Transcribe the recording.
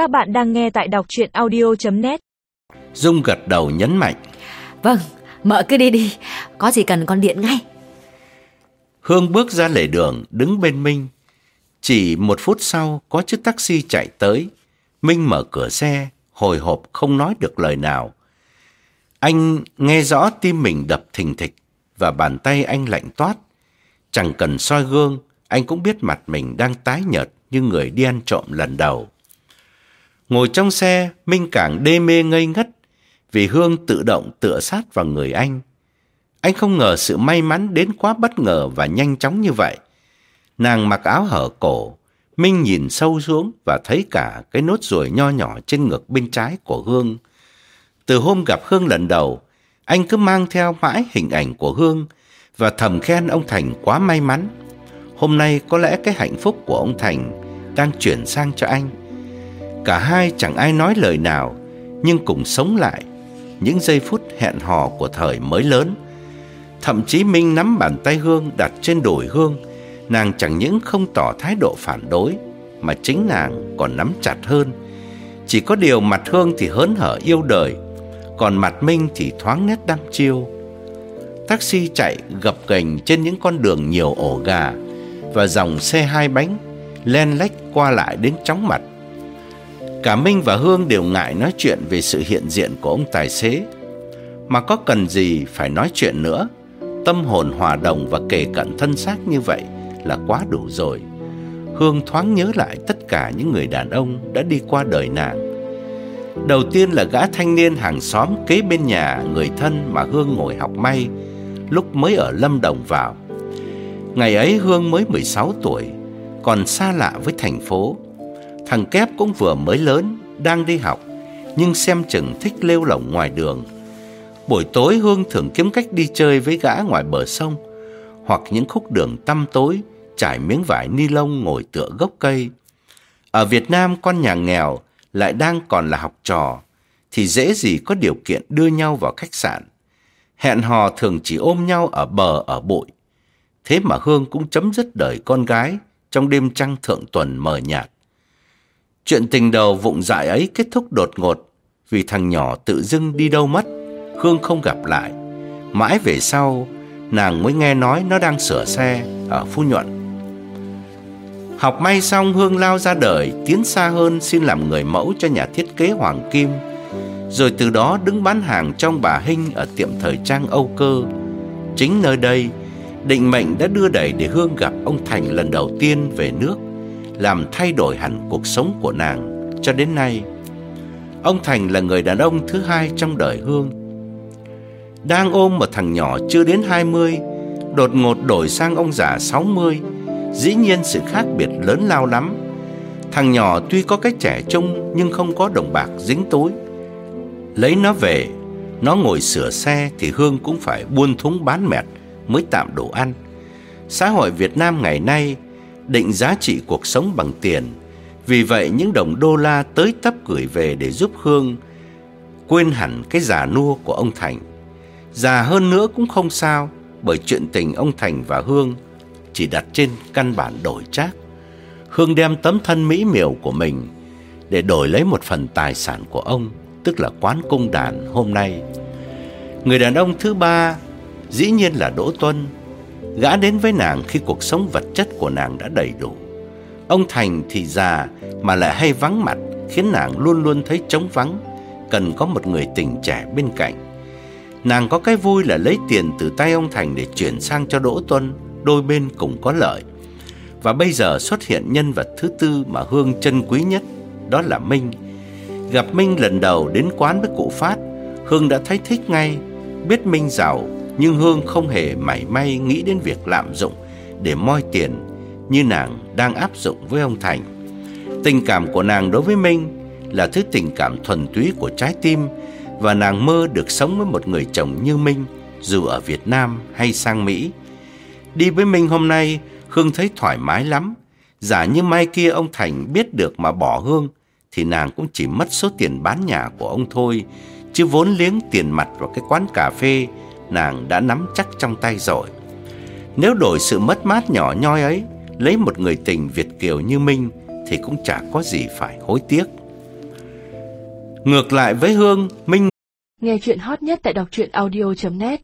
Các bạn đang nghe tại đọc chuyện audio.net Dung gật đầu nhấn mạnh. Vâng, mợ cứ đi đi, có gì cần con điện ngay. Hương bước ra lề đường đứng bên Minh. Chỉ một phút sau có chiếc taxi chạy tới. Minh mở cửa xe Hồi hộp không nói được lời nào. Anh nghe rõ tim mình đập thình thịch Và bàn tay anh lạnh toát. Chẳng cần soi gương Anh cũng biết mặt mình đang tái nhợt Như người đi ăn trộm lần đầu Ngồi trong xe Minh càng đê mê ngây ngất Vì Hương tự động tựa sát vào người anh anh không ngờ sự may mắn đến quá bất ngờ và nhanh chóng như vậy. Nàng mặc áo hở cổ, Minh nhìn sâu xuống và thấy cả cái nốt ruồi nho nhỏ trên ngực bên trái của Hương. Từ hôm gặp Hương lần đầu, anh cứ mang theo mãi hình ảnh của Hương và thầm khen ông Thành quá may mắn. Hôm nay có lẽ cái hạnh phúc của ông Thành đang chuyển sang cho anh. Cả hai chẳng ai nói lời nào, nhưng cùng sống lại những giây phút hẹn hò của thời mới lớn. Thậm chí Minh nắm bàn tay Hương đặt trên đùi Hương, nàng chẳng những không tỏ thái độ phản đối, mà chính nàng còn nắm chặt hơn. Chỉ có điều mặt Hương thì hớn hở yêu đời, còn mặt Minh thì thoáng nét đăm chiêu. Taxi chạy gập ghềnh trên những con đường nhiều ổ gà và dòng xe hai bánh len lách qua lại đến chóng mặt. Cả Minh và Hương đều ngại nói chuyện về sự hiện diện của ông tài xế. Mà có cần gì phải nói chuyện nữa? Tâm hồn hòa đồng và kề cận thân xác như vậy là quá đủ rồi. Hương thoáng nhớ lại tất cả những người đàn ông đã đi qua đời nàng. Đầu tiên là gã thanh niên hàng xóm kế bên nhà người thân mà Hương ngồi học may lúc mới ở Lâm Đồng vào. Ngày ấy Hương mới 16 tuổi, còn xa lạ với thành phố. Thằng Kép cũng vừa mới lớn, đang đi học, nhưng xem chừng thích lêu lỏng ngoài đường. Buổi tối Hương thường kiếm cách đi chơi với gã ngoài bờ sông, hoặc những khúc đường tăm tối, trải miếng vải ni lông ngồi tựa gốc cây. Ở Việt Nam con nhà nghèo lại đang còn là học trò, thì dễ gì có điều kiện đưa nhau vào khách sạn. Hẹn hò thường chỉ ôm nhau ở bờ ở bụi. Thế mà Hương cũng chấm dứt đời con gái trong đêm trăng thượng tuần mờ nhạt. Chuyện tình đầu vụng dại ấy kết thúc đột ngột vì thằng nhỏ tự dưng đi đâu mất. Hương không gặp lại. Mãi về sau, nàng mới nghe nói nó đang sửa xe ở Phú Nhuận. Học may xong Hương lao ra đời, tiến xa hơn xin làm người mẫu cho nhà thiết kế Hoàng Kim. Rồi từ đó đứng bán hàng trong bà Hinh ở tiệm thời trang Âu Cơ. Chính nơi đây, định mệnh đã đưa đẩy để Hương gặp ông Thành lần đầu tiên về nước, làm thay đổi hẳn cuộc sống của nàng cho đến nay. Ông Thành là người đàn ông thứ hai trong đời Hương. Đang ôm một thằng nhỏ chưa đến 20, đột ngột đổi sang ông già 60, dĩ nhiên sự khác biệt lớn lao lắm. Thằng nhỏ tuy có cái trẻ trung nhưng không có đồng bạc dính túi. Lấy nó về, nó ngồi sửa xe thì Hương cũng phải buôn thúng bán mẹt mới tạm đủ ăn. Xã hội Việt Nam ngày nay định giá trị cuộc sống bằng tiền. Vì vậy những đồng đô la tới tấp gửi về để giúp Hương quên hẳn cái già nua của ông Thành. Già hơn nữa cũng không sao, bởi chuyện tình ông Thành và Hương chỉ đặt trên căn bản đổi trác. Hương đem tấm thân mỹ miều của mình để đổi lấy một phần tài sản của ông, tức là quán cung đàn hôm nay. Người đàn ông thứ ba dĩ nhiên là Đỗ Tuân. Gã đến với nàng khi cuộc sống vật chất của nàng đã đầy đủ. Ông Thành thì già mà lại hay vắng mặt, khiến nàng luôn luôn thấy trống vắng, cần có một người tình trẻ bên cạnh. Nàng có cái vui là lấy tiền từ tay ông Thành để chuyển sang cho Đỗ Tuân, đôi bên cùng có lợi. Và bây giờ xuất hiện nhân vật thứ tư mà Hương chân quý nhất, đó là Minh. Gặp Minh lần đầu đến quán với cụ Phát, Hương đã thấy thích ngay, biết Minh giàu, nhưng Hương không hề mảy may nghĩ đến việc lạm dụng để moi tiền như nàng đang áp dụng với ông Thành. Tình cảm của nàng đối với Minh là thứ tình cảm thuần túy của trái tim và nàng mơ được sống với một người chồng như Minh dù ở Việt Nam hay sang Mỹ. Đi với Minh hôm nay, Hương thấy thoải mái lắm. Giả như mai kia ông Thành biết được mà bỏ Hương, thì nàng cũng chỉ mất số tiền bán nhà của ông thôi, chứ vốn liếng tiền mặt vào cái quán cà phê, nàng đã nắm chắc trong tay rồi. Nếu đổi sự mất mát nhỏ nhoi ấy, lấy một người tình Việt Kiều như Minh, thì cũng chả có gì phải hối tiếc. Ngược lại với Hương, Minh Nghe chuyện hot nhất tại đọc truyện audio.net